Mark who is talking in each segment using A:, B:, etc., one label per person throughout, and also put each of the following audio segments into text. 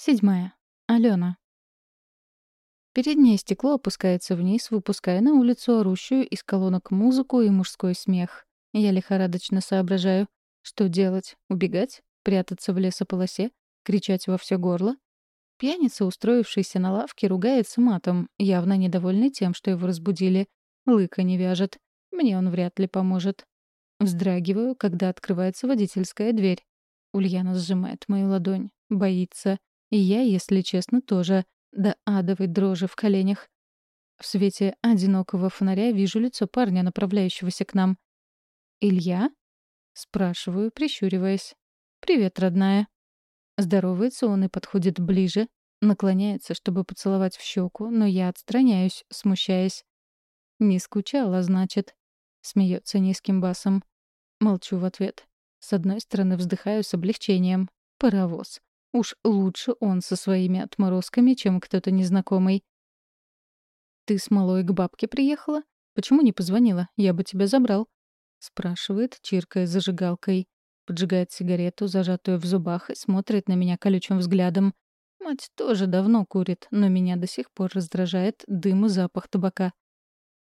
A: Седьмая. Алена. Переднее стекло опускается вниз, выпуская на улицу орущую из колонок музыку и мужской смех. Я лихорадочно соображаю, что делать? Убегать? Прятаться в лесополосе? Кричать во все горло? Пьяница, устроившийся на лавке, ругается матом, явно недовольный тем, что его разбудили. Лыка не вяжет. Мне он вряд ли поможет. Вздрагиваю, когда открывается водительская дверь. Ульяна сжимает мою ладонь. Боится. И я, если честно, тоже до адовой дрожи в коленях. В свете одинокого фонаря вижу лицо парня, направляющегося к нам. «Илья?» — спрашиваю, прищуриваясь. «Привет, родная». Здоровается он и подходит ближе, наклоняется, чтобы поцеловать в щеку, но я отстраняюсь, смущаясь. «Не скучала, значит?» — смеется низким басом. Молчу в ответ. С одной стороны вздыхаю с облегчением. Паровоз. Уж лучше он со своими отморозками, чем кто-то незнакомый. «Ты с малой к бабке приехала? Почему не позвонила? Я бы тебя забрал», — спрашивает, чиркая зажигалкой. Поджигает сигарету, зажатую в зубах, и смотрит на меня колючим взглядом. Мать тоже давно курит, но меня до сих пор раздражает дым и запах табака.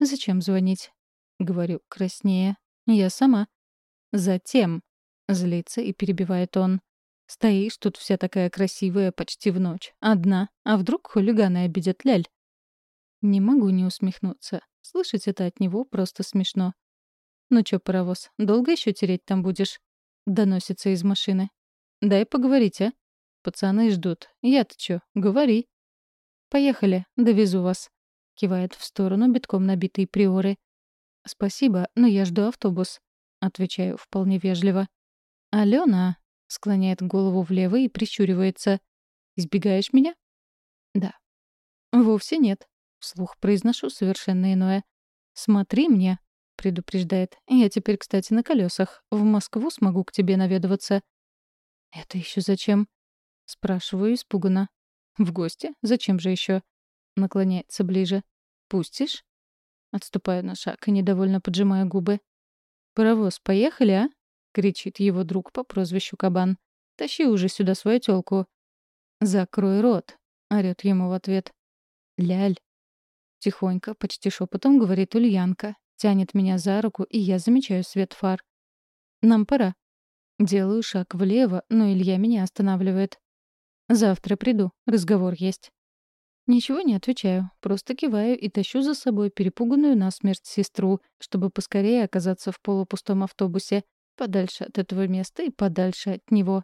A: «Зачем звонить?» — говорю краснее. «Я сама». «Затем», — злится и перебивает он. Стоишь тут вся такая красивая почти в ночь. Одна. А вдруг хулиганы обидят Ляль? Не могу не усмехнуться. Слышать это от него просто смешно. «Ну чё, паровоз, долго еще тереть там будешь?» Доносится из машины. «Дай поговорить, а? Пацаны ждут. Я-то чё, говори». «Поехали, довезу вас», — кивает в сторону битком набитой приоры. «Спасибо, но я жду автобус», — отвечаю вполне вежливо. «Алена», Склоняет голову влево и прищуривается. «Избегаешь меня?» «Да». «Вовсе нет», — вслух произношу совершенно иное. «Смотри мне», — предупреждает. «Я теперь, кстати, на колесах. В Москву смогу к тебе наведываться». «Это еще зачем?» — спрашиваю испуганно. «В гости? Зачем же еще? Наклоняется ближе. «Пустишь?» Отступаю на шаг и недовольно поджимаю губы. «Паровоз, поехали, а?» — кричит его друг по прозвищу Кабан. «Тащи уже сюда свою тёлку». «Закрой рот», — орёт ему в ответ. «Ляль». Тихонько, почти шепотом говорит Ульянка. Тянет меня за руку, и я замечаю свет фар. «Нам пора». Делаю шаг влево, но Илья меня останавливает. «Завтра приду. Разговор есть». Ничего не отвечаю, просто киваю и тащу за собой перепуганную насмерть сестру, чтобы поскорее оказаться в полупустом автобусе. Подальше от этого места и подальше от него.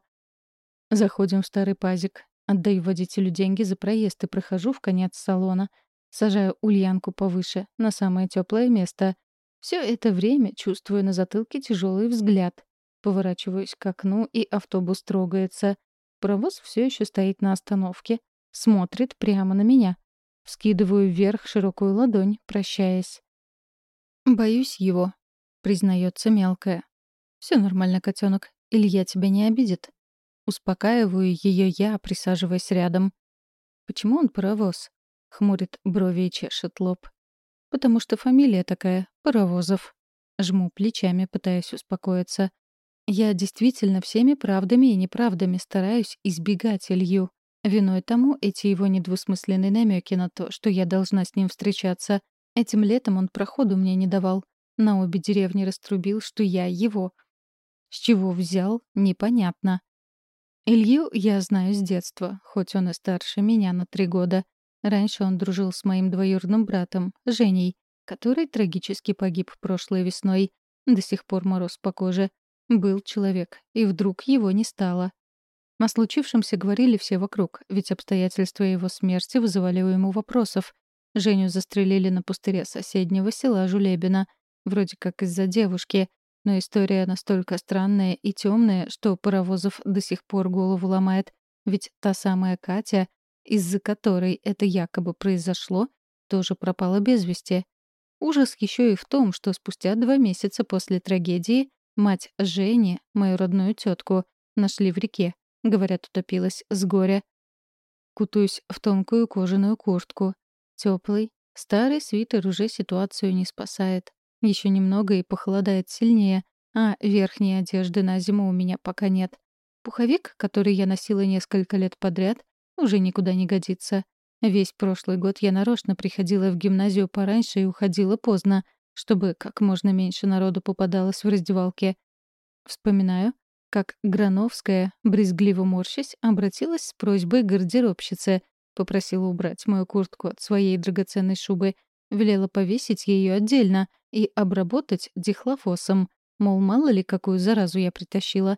A: Заходим в старый пазик. Отдаю водителю деньги за проезд и прохожу в конец салона. Сажаю ульянку повыше, на самое теплое место. Все это время чувствую на затылке тяжелый взгляд. Поворачиваюсь к окну, и автобус трогается. Паровоз все еще стоит на остановке. Смотрит прямо на меня. Вскидываю вверх широкую ладонь, прощаясь. «Боюсь его», — признается мелкая. Все нормально, котенок. Илья тебя не обидит. Успокаиваю ее я, присаживаясь рядом. Почему он паровоз? Хмурит брови и чешет лоб. Потому что фамилия такая — Паровозов. Жму плечами, пытаясь успокоиться. Я действительно всеми правдами и неправдами стараюсь избегать Илью. Виной тому эти его недвусмысленные намеки на то, что я должна с ним встречаться. Этим летом он проходу мне не давал. На обе деревни раструбил, что я его — с чего взял, непонятно. Илью я знаю с детства, хоть он и старше меня на три года. Раньше он дружил с моим двоюродным братом, Женей, который трагически погиб прошлой весной. До сих пор мороз по коже. Был человек, и вдруг его не стало. О случившемся говорили все вокруг, ведь обстоятельства его смерти вызывали у ему вопросов. Женю застрелили на пустыре соседнего села Жулебина, вроде как из-за девушки, но история настолько странная и темная, что Паровозов до сих пор голову ломает. Ведь та самая Катя, из-за которой это якобы произошло, тоже пропала без вести. Ужас еще и в том, что спустя два месяца после трагедии мать Жени, мою родную тетку, нашли в реке. Говорят, утопилась с горя. Кутаюсь в тонкую кожаную куртку. Теплый, старый свитер уже ситуацию не спасает. Еще немного и похолодает сильнее, а верхней одежды на зиму у меня пока нет. Пуховик, который я носила несколько лет подряд, уже никуда не годится. Весь прошлый год я нарочно приходила в гимназию пораньше и уходила поздно, чтобы как можно меньше народу попадалось в раздевалке. Вспоминаю, как Грановская, брезгливо морщась, обратилась с просьбой гардеробщице, попросила убрать мою куртку от своей драгоценной шубы, велела повесить ее отдельно и обработать дихлофосом, мол, мало ли какую заразу я притащила.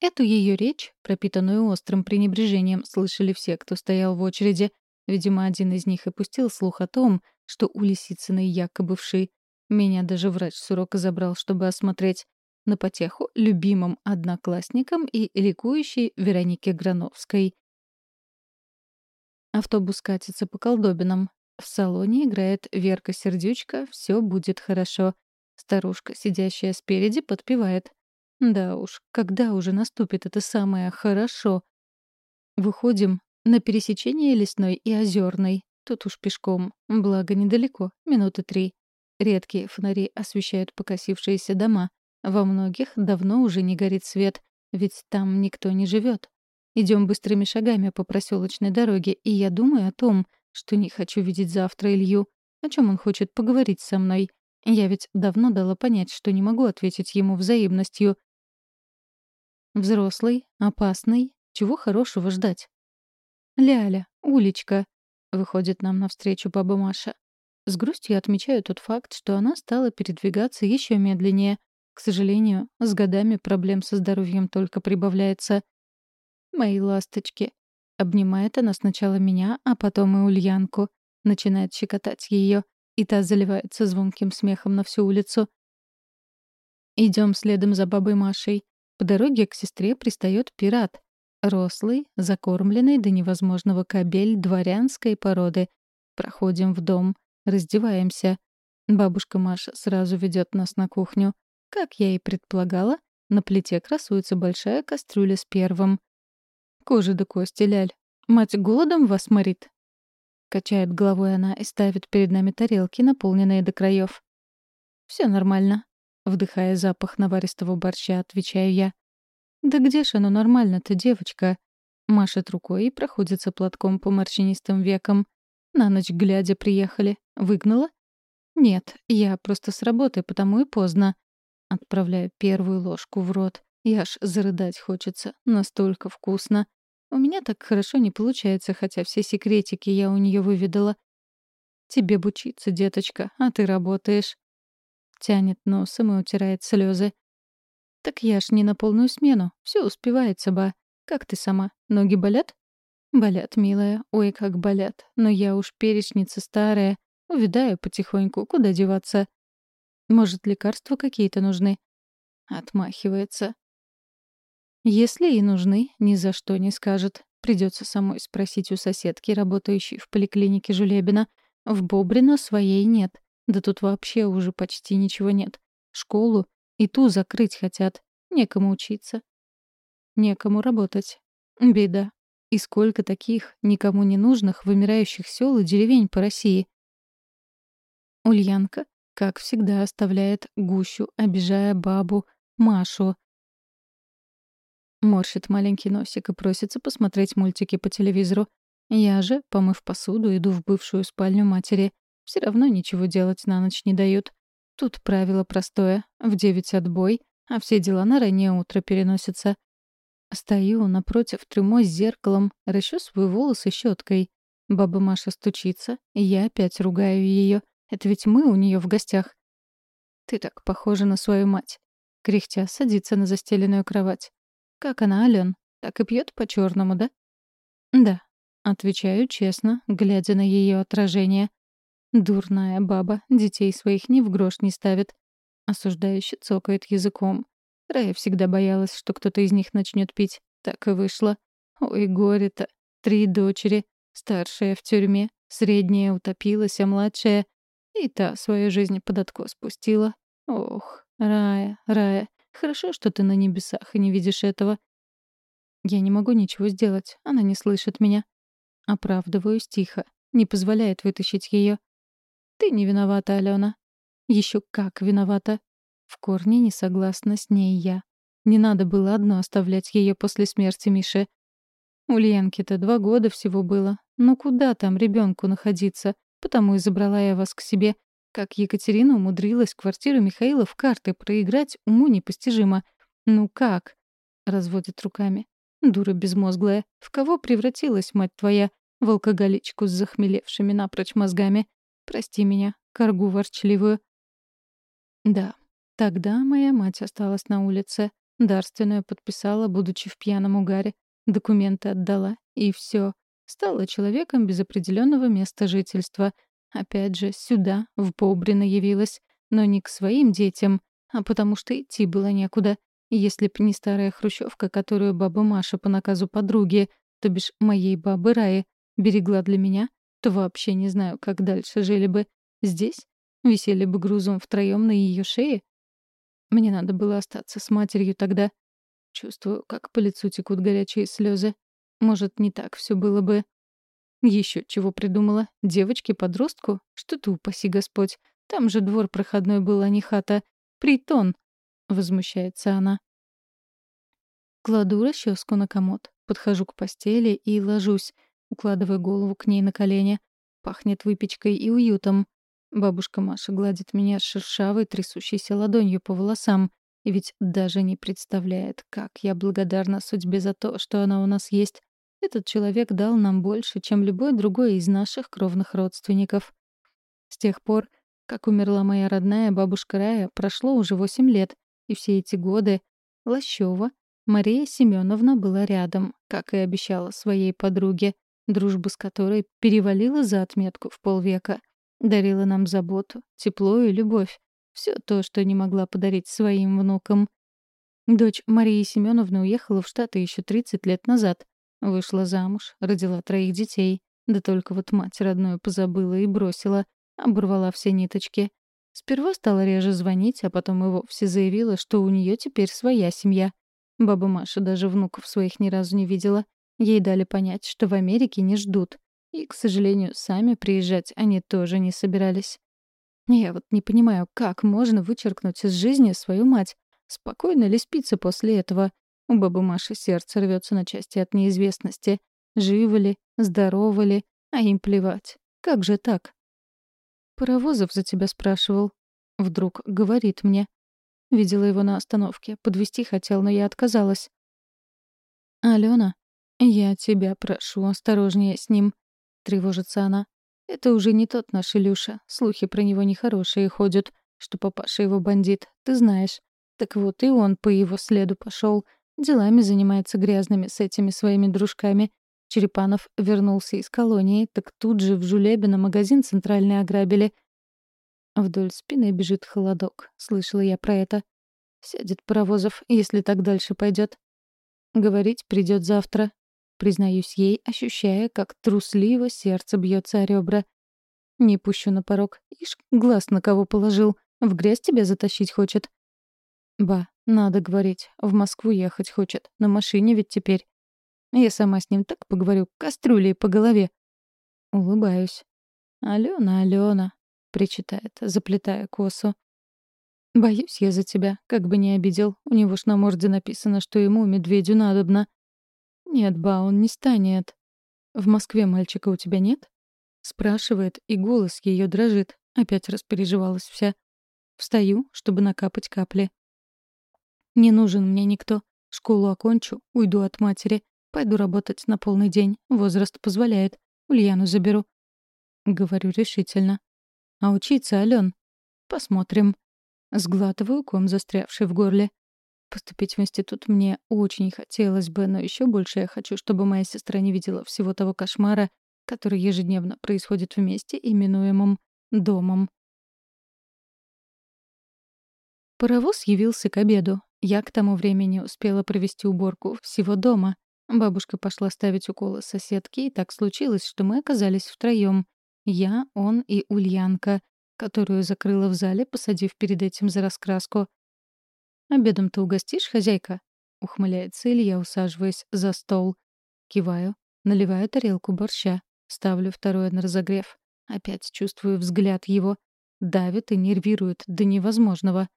A: Эту ее речь, пропитанную острым пренебрежением, слышали все, кто стоял в очереди. Видимо, один из них и пустил слух о том, что у Лисицыной якобы вши. Меня даже врач с урока забрал, чтобы осмотреть. На потеху любимым одноклассникам и ликующей Веронике Грановской. Автобус катится по колдобинам. В салоне играет Верка Сердючка «Все будет хорошо». Старушка, сидящая спереди, подпевает. Да уж, когда уже наступит это самое «хорошо»? Выходим на пересечение лесной и озерной. Тут уж пешком, благо недалеко, минуты три. Редкие фонари освещают покосившиеся дома. Во многих давно уже не горит свет, ведь там никто не живет. Идем быстрыми шагами по проселочной дороге, и я думаю о том, что не хочу видеть завтра Илью. О чем он хочет поговорить со мной? Я ведь давно дала понять, что не могу ответить ему взаимностью. Взрослый, опасный, чего хорошего ждать? «Ляля, Улечка», — выходит нам навстречу баба Маша. С грустью отмечаю тот факт, что она стала передвигаться еще медленнее. К сожалению, с годами проблем со здоровьем только прибавляется. «Мои ласточки». Обнимает она сначала меня, а потом и Ульянку. Начинает щекотать ее, и та заливается звонким смехом на всю улицу. Идем следом за бабой Машей. По дороге к сестре пристает пират. Рослый, закормленный до невозможного кобель дворянской породы. Проходим в дом, раздеваемся. Бабушка Маша сразу ведет нас на кухню. Как я и предполагала, на плите красуется большая кастрюля с первым. Кожа до кости, ляль. Мать голодом вас морит. Качает головой она и ставит перед нами тарелки, наполненные до краев. Все нормально. Вдыхая запах наваристого борща, отвечаю я. «Да где ж оно нормально-то, девочка?» Машет рукой и проходится платком по морщинистым векам. На ночь глядя приехали. Выгнала? Нет, я просто с работы, потому и поздно. Отправляю первую ложку в рот. И аж зарыдать хочется. Настолько вкусно. У меня так хорошо не получается, хотя все секретики я у нее выведала. Тебе бучиться, деточка, а ты работаешь. Тянет носом и утирает слезы. Так я ж не на полную смену. Все успевается, ба. Как ты сама? Ноги болят? Болят, милая. Ой, как болят. Но я уж перечница старая. Увидаю потихоньку, куда деваться. Может, лекарства какие-то нужны? Отмахивается. Если и нужны, ни за что не скажет. Придется самой спросить у соседки, работающей в поликлинике Жулебина. В Бобрино своей нет. Да тут вообще уже почти ничего нет. Школу и ту закрыть хотят. Некому учиться. Некому работать. Беда. И сколько таких, никому не нужных, вымирающих сел и деревень по России. Ульянка, как всегда, оставляет гущу, обижая бабу Машу. Морщит маленький носик и просится посмотреть мультики по телевизору. Я же, помыв посуду, иду в бывшую спальню матери. Все равно ничего делать на ночь не дают. Тут правило простое. В девять отбой, а все дела на раннее утро переносятся. Стою напротив трюмо с зеркалом, расчесываю волосы щеткой. Баба Маша стучится, и я опять ругаю ее. Это ведь мы у нее в гостях. «Ты так похожа на свою мать». Кряхтя садится на застеленную кровать. «Как она, Ален? Так и пьет по-черному, да?» «Да», — отвечаю честно, глядя на ее отражение. Дурная баба, детей своих ни в грош не ставит. Осуждающе цокает языком. Рая всегда боялась, что кто-то из них начнет пить. Так и вышло. Ой, горе-то. Три дочери. Старшая в тюрьме, средняя утопилась, а младшая... И та свою жизнь под откос спустила. Ох, Рая, Рая, хорошо, что ты на небесах и не видишь этого. Я не могу ничего сделать, она не слышит меня. Оправдываюсь тихо, не позволяет вытащить ее. Ты не виновата, Алена. Еще как виновата. В корне не согласна с ней я. Не надо было одно оставлять ее после смерти Миши. У Ленки-то два года всего было. Ну куда там ребенку находиться? Потому и забрала я вас к себе. Как Екатерина умудрилась квартиру Михаила в карты проиграть, уму непостижимо. Ну как? Разводит руками. Дура безмозглая. В кого превратилась, мать твоя? В алкоголичку с захмелевшими напрочь мозгами. Прости меня, коргу ворчливую. Да, тогда моя мать осталась на улице. Дарственную подписала, будучи в пьяном угаре. Документы отдала, и все. Стала человеком без определенного места жительства. Опять же, сюда, в Бобрино явилась. Но не к своим детям, а потому что идти было некуда. Если б не старая хрущевка, которую баба Маша по наказу подруги, то бишь моей бабы Раи, берегла для меня, то вообще не знаю, как дальше жили бы. Здесь? Висели бы грузом втроем на ее шее? Мне надо было остаться с матерью тогда. Чувствую, как по лицу текут горячие слезы. Может, не так все было бы. Еще чего придумала? Девочке-подростку? Что ты, упаси Господь. Там же двор проходной был, а не хата. Притон. Возмущается она. Кладу расческу на комод, подхожу к постели и ложусь, укладывая голову к ней на колени. Пахнет выпечкой и уютом. Бабушка Маша гладит меня шершавой, трясущейся ладонью по волосам. И ведь даже не представляет, как я благодарна судьбе за то, что она у нас есть. Этот человек дал нам больше, чем любой другой из наших кровных родственников. С тех пор, как умерла моя родная бабушка Рая, прошло уже восемь лет, и все эти годы Лощева Мария Семеновна была рядом, как и обещала своей подруге, дружба с которой перевалила за отметку в полвека. Дарила нам заботу, тепло и любовь. Все то, что не могла подарить своим внукам. Дочь Марии Семеновны уехала в Штаты еще 30 лет назад. Вышла замуж, родила троих детей. Да только вот мать родную позабыла и бросила. Оборвала все ниточки. Сперва стала реже звонить, а потом и вовсе заявила, что у нее теперь своя семья. Баба Маша даже внуков своих ни разу не видела. Ей дали понять, что в Америке не ждут. И, к сожалению, сами приезжать они тоже не собирались. Я вот не понимаю, как можно вычеркнуть из жизни свою мать. Спокойно ли спится после этого? У бабы Маши сердце рвется на части от неизвестности. Живы ли, здоровы ли, а им плевать. Как же так? Паровозов за тебя спрашивал. Вдруг говорит мне. Видела его на остановке. Подвести хотел, но я отказалась. «Алена, я тебя прошу, осторожнее с ним», — тревожится она. Это уже не тот наш Илюша. Слухи про него нехорошие ходят, что папаша его бандит, ты знаешь. Так вот и он по его следу пошел, делами занимается грязными с этими своими дружками. Черепанов вернулся из колонии, так тут же в Жулебино магазин центральный ограбили. Вдоль спины бежит холодок. Слышала я про это. Сядет паровозов, если так дальше пойдет. Говорить придет завтра признаюсь ей, ощущая, как трусливо сердце бьется о ребра. Не пущу на порог. Ишь, глаз на кого положил. В грязь тебя затащить хочет. Ба, надо говорить. В Москву ехать хочет. На машине ведь теперь. Я сама с ним так поговорю, кастрюлей по голове. Улыбаюсь. «Алена, Алена», — причитает, заплетая косу. «Боюсь я за тебя, как бы не обидел. У него ж на морде написано, что ему, медведю, надобно. «Нет, ба, он не станет». «В Москве мальчика у тебя нет?» Спрашивает, и голос ее дрожит. Опять распереживалась вся. Встаю, чтобы накапать капли. «Не нужен мне никто. Школу окончу, уйду от матери. Пойду работать на полный день. Возраст позволяет. Ульяну заберу». Говорю решительно. «А учиться, Ален?» «Посмотрим». Сглатываю ком, застрявший в горле. Поступить в институт мне очень хотелось бы, но еще больше я хочу, чтобы моя сестра не видела всего того кошмара, который ежедневно происходит вместе, именуемым домом. Паровоз явился к обеду. Я к тому времени успела провести уборку всего дома. Бабушка пошла ставить уколы соседки, и так случилось, что мы оказались втроем. Я, он и Ульянка, которую закрыла в зале, посадив перед этим за раскраску. «Обедом-то угостишь, хозяйка?» — ухмыляется Илья, усаживаясь за стол. Киваю, наливаю тарелку борща, ставлю второе на разогрев. Опять чувствую взгляд его. Давит и нервирует до невозможного.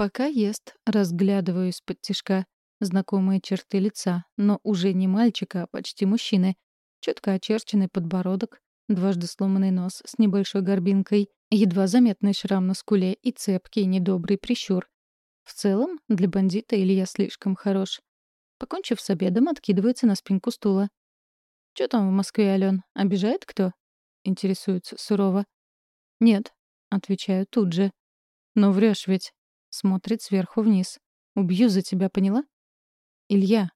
A: Пока ест, разглядываю из-под тишка. знакомые черты лица, но уже не мальчика, а почти мужчины. Четко очерченный подбородок, дважды сломанный нос с небольшой горбинкой, едва заметный шрам на скуле и цепкий недобрый прищур. В целом, для бандита Илья слишком хорош. Покончив с обедом, откидывается на спинку стула. «Чё там в Москве, Алён? Обижает кто?» — интересуется сурово. «Нет», — отвечаю тут же. «Но врёшь ведь». Смотрит сверху вниз. «Убью за тебя, поняла?» «Илья».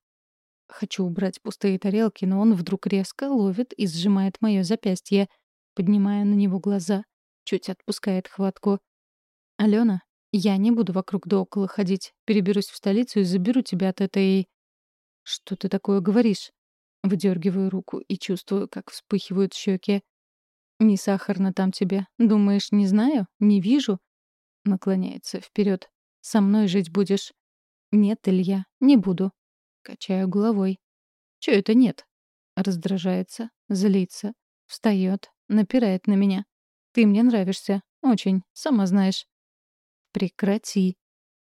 A: Хочу убрать пустые тарелки, но он вдруг резко ловит и сжимает моё запястье, поднимая на него глаза, чуть отпускает хватку. «Алена, я не буду вокруг да около ходить. Переберусь в столицу и заберу тебя от этой...» «Что ты такое говоришь?» Выдергиваю руку и чувствую, как вспыхивают щеки. «Не сахарно там тебе. Думаешь, не знаю? Не вижу?» Наклоняется вперед. «Со мной жить будешь?» «Нет, Илья, не буду». Качаю головой. «Чё это нет?» Раздражается, злится, встает, напирает на меня. «Ты мне нравишься. Очень, сама знаешь». «Прекрати».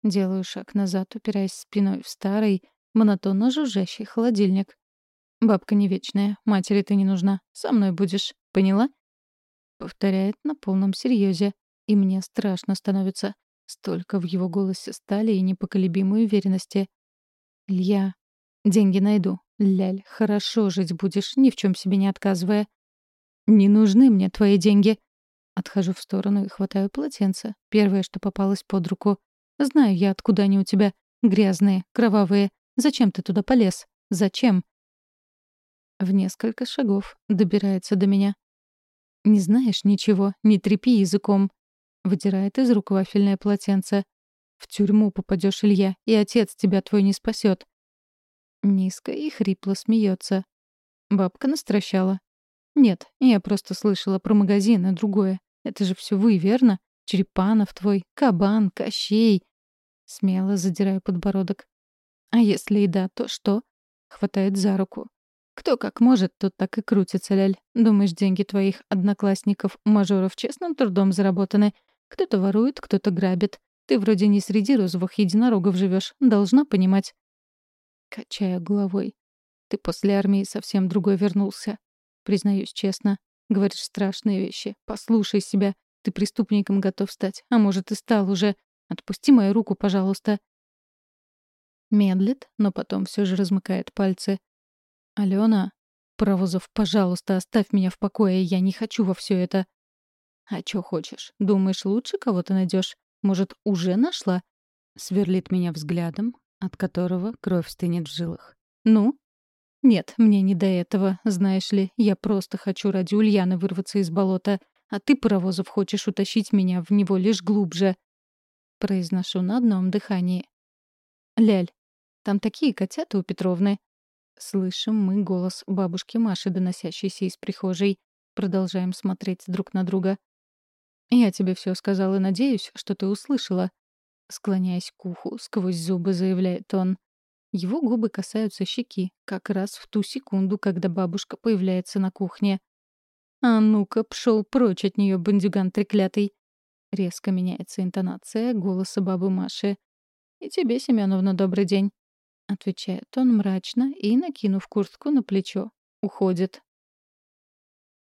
A: Делаю шаг назад, упираясь спиной в старый, монотонно жужжащий холодильник. «Бабка не вечная, матери ты не нужна. Со мной будешь, поняла?» Повторяет на полном серьезе, и мне страшно становится. Столько в его голосе стали и непоколебимой уверенности. «Илья, деньги найду. Ляль, хорошо жить будешь, ни в чем себе не отказывая». «Не нужны мне твои деньги». Отхожу в сторону и хватаю полотенце. Первое, что попалось под руку. «Знаю я, откуда они у тебя. Грязные, кровавые. Зачем ты туда полез? Зачем?» В несколько шагов добирается до меня. «Не знаешь ничего, не трепи языком», — выдирает из рук вафельное полотенце. «В тюрьму попадешь, Илья, и отец тебя твой не спасет. Низко и хрипло смеется. Бабка настращала. «Нет, я просто слышала про магазин, а другое. Это же все вы, верно? Черепанов твой, кабан, Кощей». Смело задираю подбородок. «А если и да, то что?» Хватает за руку. Кто как может, тот так и крутится, Ляль. Думаешь, деньги твоих одноклассников-мажоров честным трудом заработаны? Кто-то ворует, кто-то грабит. Ты вроде не среди розовых единорогов живешь, должна понимать. Качая головой. Ты после армии совсем другой вернулся. Признаюсь честно. Говоришь страшные вещи. Послушай себя. Ты преступником готов стать. А может, и стал уже. Отпусти мою руку, пожалуйста. Медлит, но потом все же размыкает пальцы. «Алена, Паровозов, пожалуйста, оставь меня в покое, я не хочу во все это». «А чё хочешь? Думаешь, лучше кого-то найдешь? Может, уже нашла?» Сверлит меня взглядом, от которого кровь стынет в жилах. «Ну?» «Нет, мне не до этого, знаешь ли. Я просто хочу ради Ульяны вырваться из болота, а ты, Паровозов, хочешь утащить меня в него лишь глубже». Произношу на одном дыхании. «Ляль, там такие котята у Петровны. Слышим мы голос бабушки Маши, доносящийся из прихожей. Продолжаем смотреть друг на друга. «Я тебе все сказал и надеюсь, что ты услышала». Склоняясь к уху, сквозь зубы заявляет он. Его губы касаются щеки, как раз в ту секунду, когда бабушка появляется на кухне. «А ну-ка, пшел прочь от нее, бандюган треклятый!» Резко меняется интонация голоса бабы Маши. «И тебе, Семеновна, добрый день!» — отвечает он мрачно и, накинув куртку на плечо, уходит.